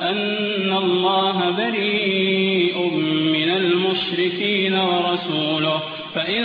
أن الله بريء من المشركين ورسوله. فإن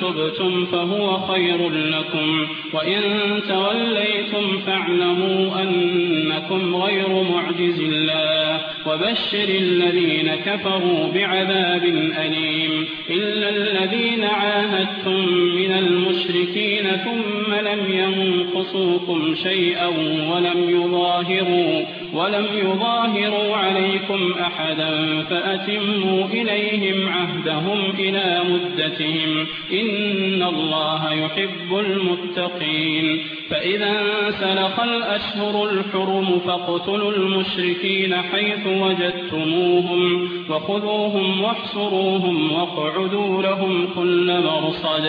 تبتم فهو خير لكم وإن توليتم فاعلموا أنكم غير معجز الله. وبشر الذين كفروا بعذاب أليم. إلا الذين عاهدتم من المشركين ثم لم ينقصوكم شيئا ولم يظاهروا. ولم يظاهروا عليكم أحدا فأتموا إليهم عهدهم إلى مدتهم إن الله يحب المتقين فإذا سلخ الأشهر الحرم فاقتلوا المشركين حيث وجدتموهم وخذوهم واحصروهم واقعدوا لهم كل مرصد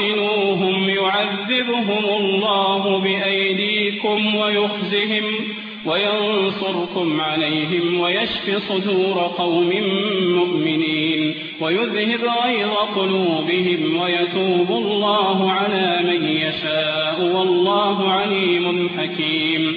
قاتلوهم يعذبهم الله بأيديكم ويخزهم وينصركم عليهم ويشف صدور قوم مؤمنين ويذهب غيظ قلوبهم ويتوب الله على من يشاء والله عليم حكيم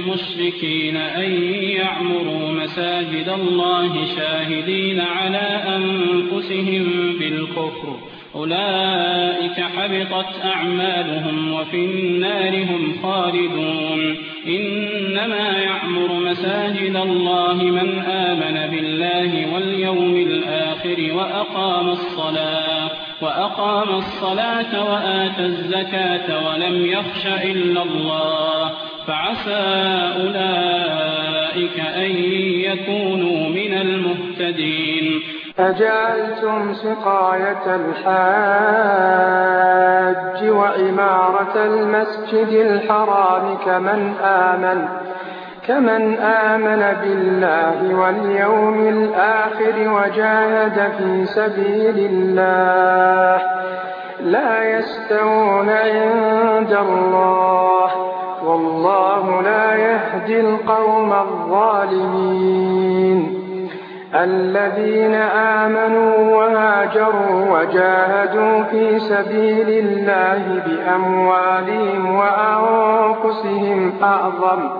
كان للمشركين أن يعمروا مساجد الله شاهدين على أنفسهم بالكفر. أولئك حبطت أعمالهم وفي النار هم خالدون. إنما يعمر مساجد الله من آمن بالله واليوم الآخر وأقام الصلاة وأقام الصلاة وآتى الزكاة ولم يخش إلا الله. فعسى أولئك أن يكونوا من المهتدين. أجعلتم سقاية الحاج وعمارة المسجد الحرام كمن آمن كمن آمن بالله واليوم الآخر وجاهد في سبيل الله لا يستوون عند الله. والله لا يهدي القوم الظالمين. الذين آمنوا وهاجروا وجاهدوا في سبيل الله بأموالهم وأنفسهم أعظم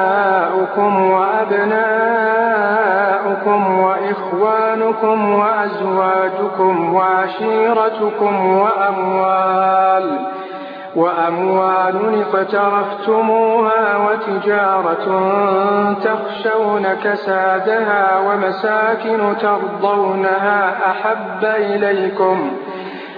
آباؤكم وأبناؤكم وإخوانكم وأزواجكم وعشيرتكم وأموال وأموال اقترفتموها وتجارة تخشون كسادها ومساكن ترضونها أحب إليكم.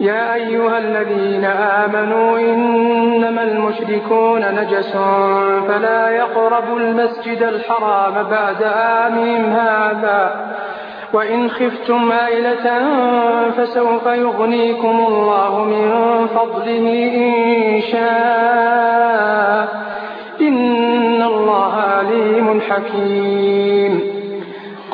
يا أيها الذين آمنوا إنما المشركون نجس فلا يقربوا المسجد الحرام بعد آمهم هذا. وإن خفتم عائلة فسوف يغنيكم الله من فضله إن شاء. إن الله عليم حكيم.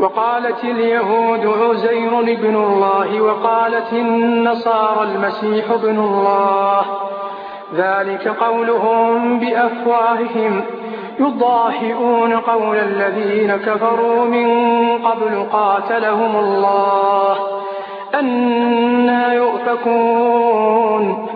وقالت اليهود عزير ابن الله وقالت النصارى المسيح ابن الله. ذلك قولهم بأفواههم. يضاهئون قول الذين كفروا من قبل قاتلهم الله. أنا يؤفكون.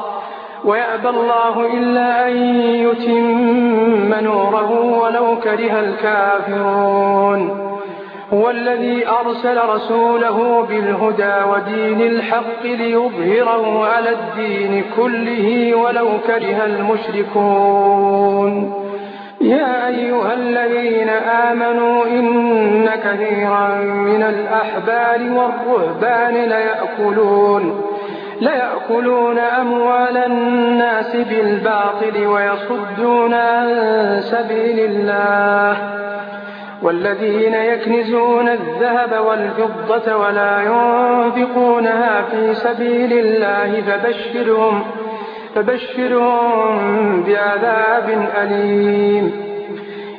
ويأبى الله إلا أن يتم نوره ولو كره الكافرون. هو الذي أرسل رسوله بالهدى ودين الحق ليظهره على الدين كله ولو كره المشركون. يا أيها الذين آمنوا إن كثيرا من الأحبار والرهبان ليأكلون ليأكلون أموال الناس بالباطل ويصدون عن سبيل الله والذين يكنزون الذهب والفضة ولا ينفقونها في سبيل الله فبشرهم فبشرهم بعذاب أليم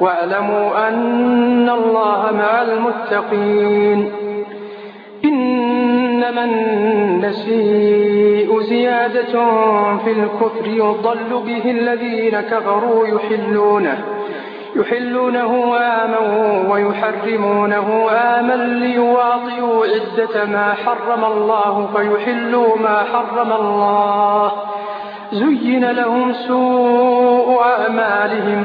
واعلموا أن الله مع المتقين. إنما النسيء زيادة في الكفر يضل به الذين كفروا يحلونه يحلونه آما ويحرمونه آما ليواطئوا عدة ما حرم الله فيحلوا ما حرم الله. زين لهم سوء أعمالهم.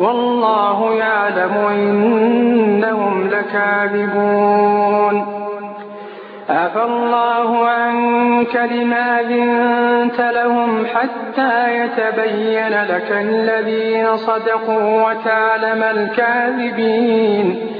والله يعلم إنهم لكاذبون. عفى الله عنك لما ذنت لهم حتى يتبين لك الذين صدقوا وتعلم الكاذبين.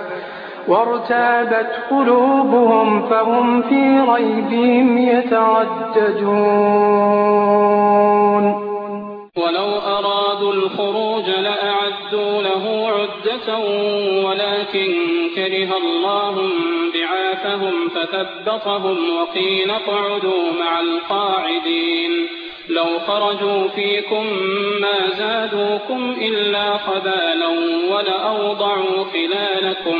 وارتابت قلوبهم فهم في ريبهم يترددون ولو أرادوا الخروج لأعدوا له عدة ولكن كره الله بعاثهم فثبطهم وقيل اقعدوا مع القاعدين. لو خرجوا فيكم ما زادوكم إلا خبالا ولأوضعوا خلالكم.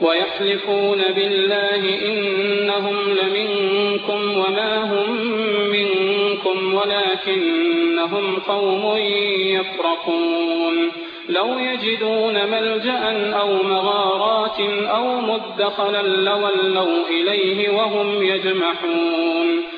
ويحلفون بالله إنهم لمنكم وما هم منكم ولكنهم قوم يفرقون. لو يجدون ملجأ أو مغارات أو مدخلا لولوا إليه وهم يجمحون.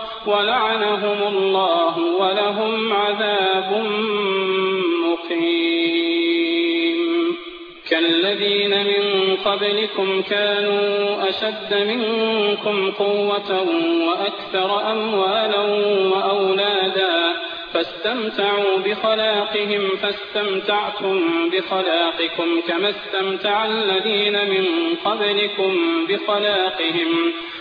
ولعنهم الله ولهم عذاب مقيم. كالذين من قبلكم كانوا أشد منكم قوة وأكثر أموالا وأولادا فاستمتعوا بخلاقهم فاستمتعتم بخلاقكم كما استمتع الذين من قبلكم بخلاقهم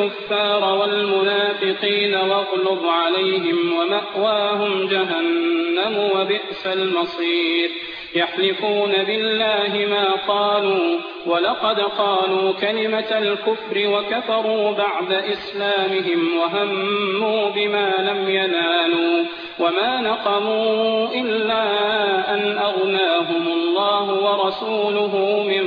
الكفار والمنافقين واغلظ عليهم ومأواهم جهنم وبئس المصير. يحلفون بالله ما قالوا ولقد قالوا كلمة الكفر وكفروا بعد إسلامهم وهموا بما لم ينالوا وما نقموا إلا أن أغناهم الله ورسوله من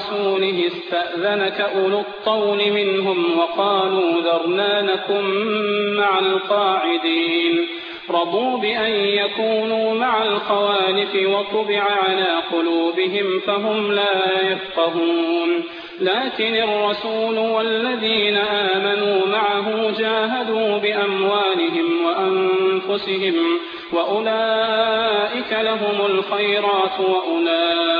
رسوله استأذنك أولو الطول منهم وقالوا ذرنا نكن مع القاعدين. رضوا بأن يكونوا مع الخوالف وطبع على قلوبهم فهم لا يفقهون. لكن الرسول والذين آمنوا معه جاهدوا بأموالهم وأنفسهم وأولئك لهم الخيرات وأولئك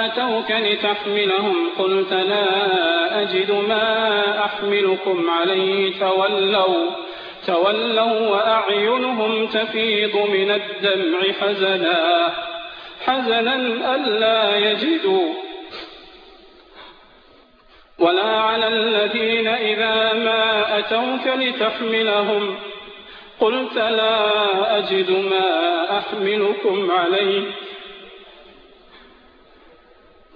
أتوك لتحملهم قلت لا أجد ما أحملكم عليه تولوا تولوا وأعينهم تفيض من الدمع حزنا حزنا ألا يجدوا ولا على الذين إذا ما أتوك لتحملهم قلت لا أجد ما أحملكم عليه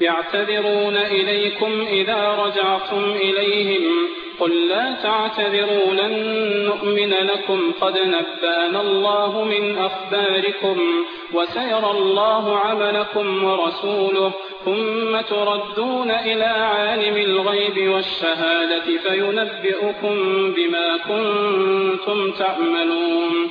يعتذرون إليكم إذا رجعتم إليهم قل لا تعتذروا لن نؤمن لكم قد نبأنا الله من أخباركم وسيرى الله عملكم ورسوله ثم تردون إلى عالم الغيب والشهادة فينبئكم بما كنتم تعملون.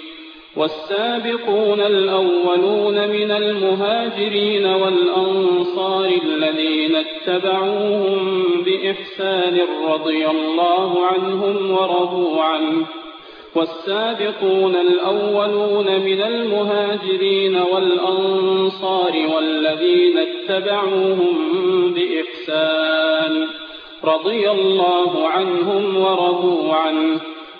والسابقون الأولون من المهاجرين والأنصار الذين اتبعوهم بإحسان رضي الله عنهم ورضوا عنه. والسابقون الأولون من المهاجرين والأنصار والذين اتبعوهم بإحسان رضي الله عنهم ورضوا عنه.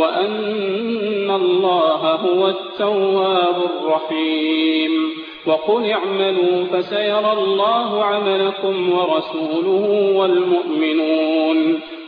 وأن الله هو التواب الرحيم وقل اعملوا فسيرى الله عملكم ورسوله والمؤمنون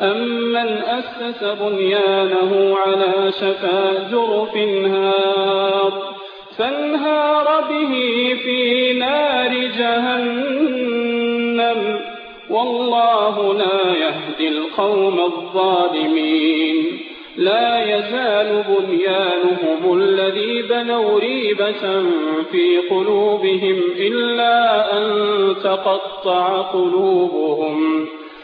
أمن أسس بنيانه على شفا جرف هار فانهار به في نار جهنم والله لا يهدي القوم الظالمين لا يزال بنيانهم الذي بنوا ريبة في قلوبهم إلا أن تقطع قلوبهم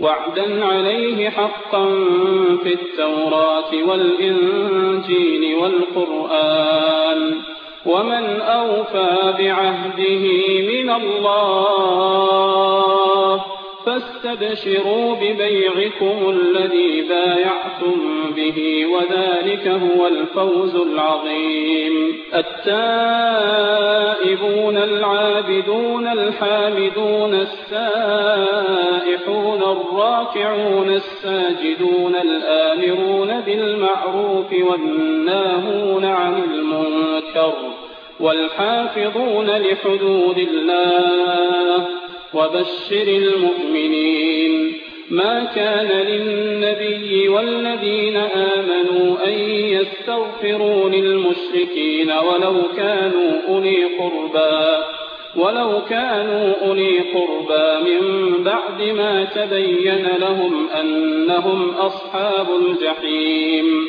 وعدا عليه حقا في التوراة والإنجيل والقرآن ومن أوفى بعهده من الله فاستبشروا ببيعكم الذي بايعتم به وذلك هو الفوز العظيم. التائبون العابدون الحامدون السائحون الراكعون الساجدون الآمرون بالمعروف والناهون عن المنكر والحافظون لحدود الله وبشر المؤمنين. ما كان للنبي والذين آمنوا أن يستغفروا للمشركين ولو كانوا أولي قربى ولو كانوا أولي قربى من بعد ما تبين لهم أنهم أصحاب الجحيم.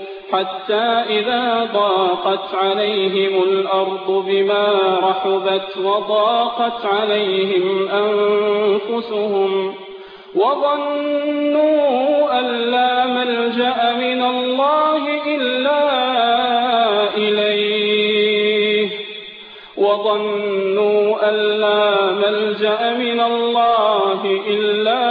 حتى إذا ضاقت عليهم الأرض بما رحبت وضاقت عليهم أنفسهم وظنوا أن لا ملجأ من الله إلا إليه وظنوا أن لا ملجأ من الله إلا إليه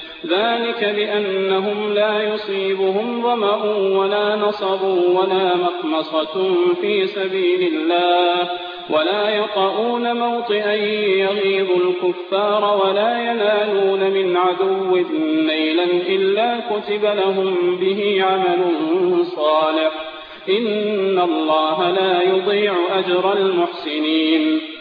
ذلك بأنهم لا يصيبهم ظمأ ولا نصب ولا مخمصة في سبيل الله ولا يطؤون موطئا يغيظ الكفار ولا ينالون من عدو نيلا إلا كتب لهم به عمل صالح إن الله لا يضيع أجر المحسنين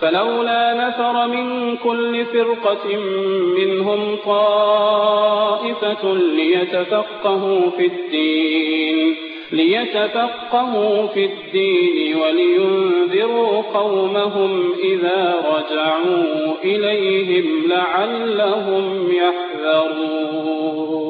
فلولا نفر من كل فرقة منهم طائفة ليتفقهوا في الدين ليتفقهوا في الدين ولينذروا قومهم إذا رجعوا إليهم لعلهم يحذرون.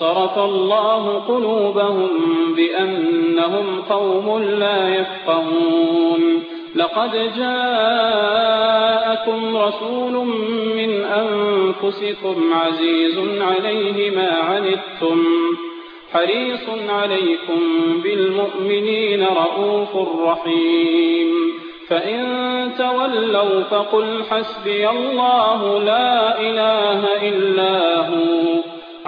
صرف الله قلوبهم بأنهم قوم لا يفقهون. لقد جاءكم رسول من أنفسكم عزيز عليه ما عنتم. حريص عليكم بالمؤمنين رؤوف رحيم. فإن تولوا فقل حسبي الله لا إله إلا هو.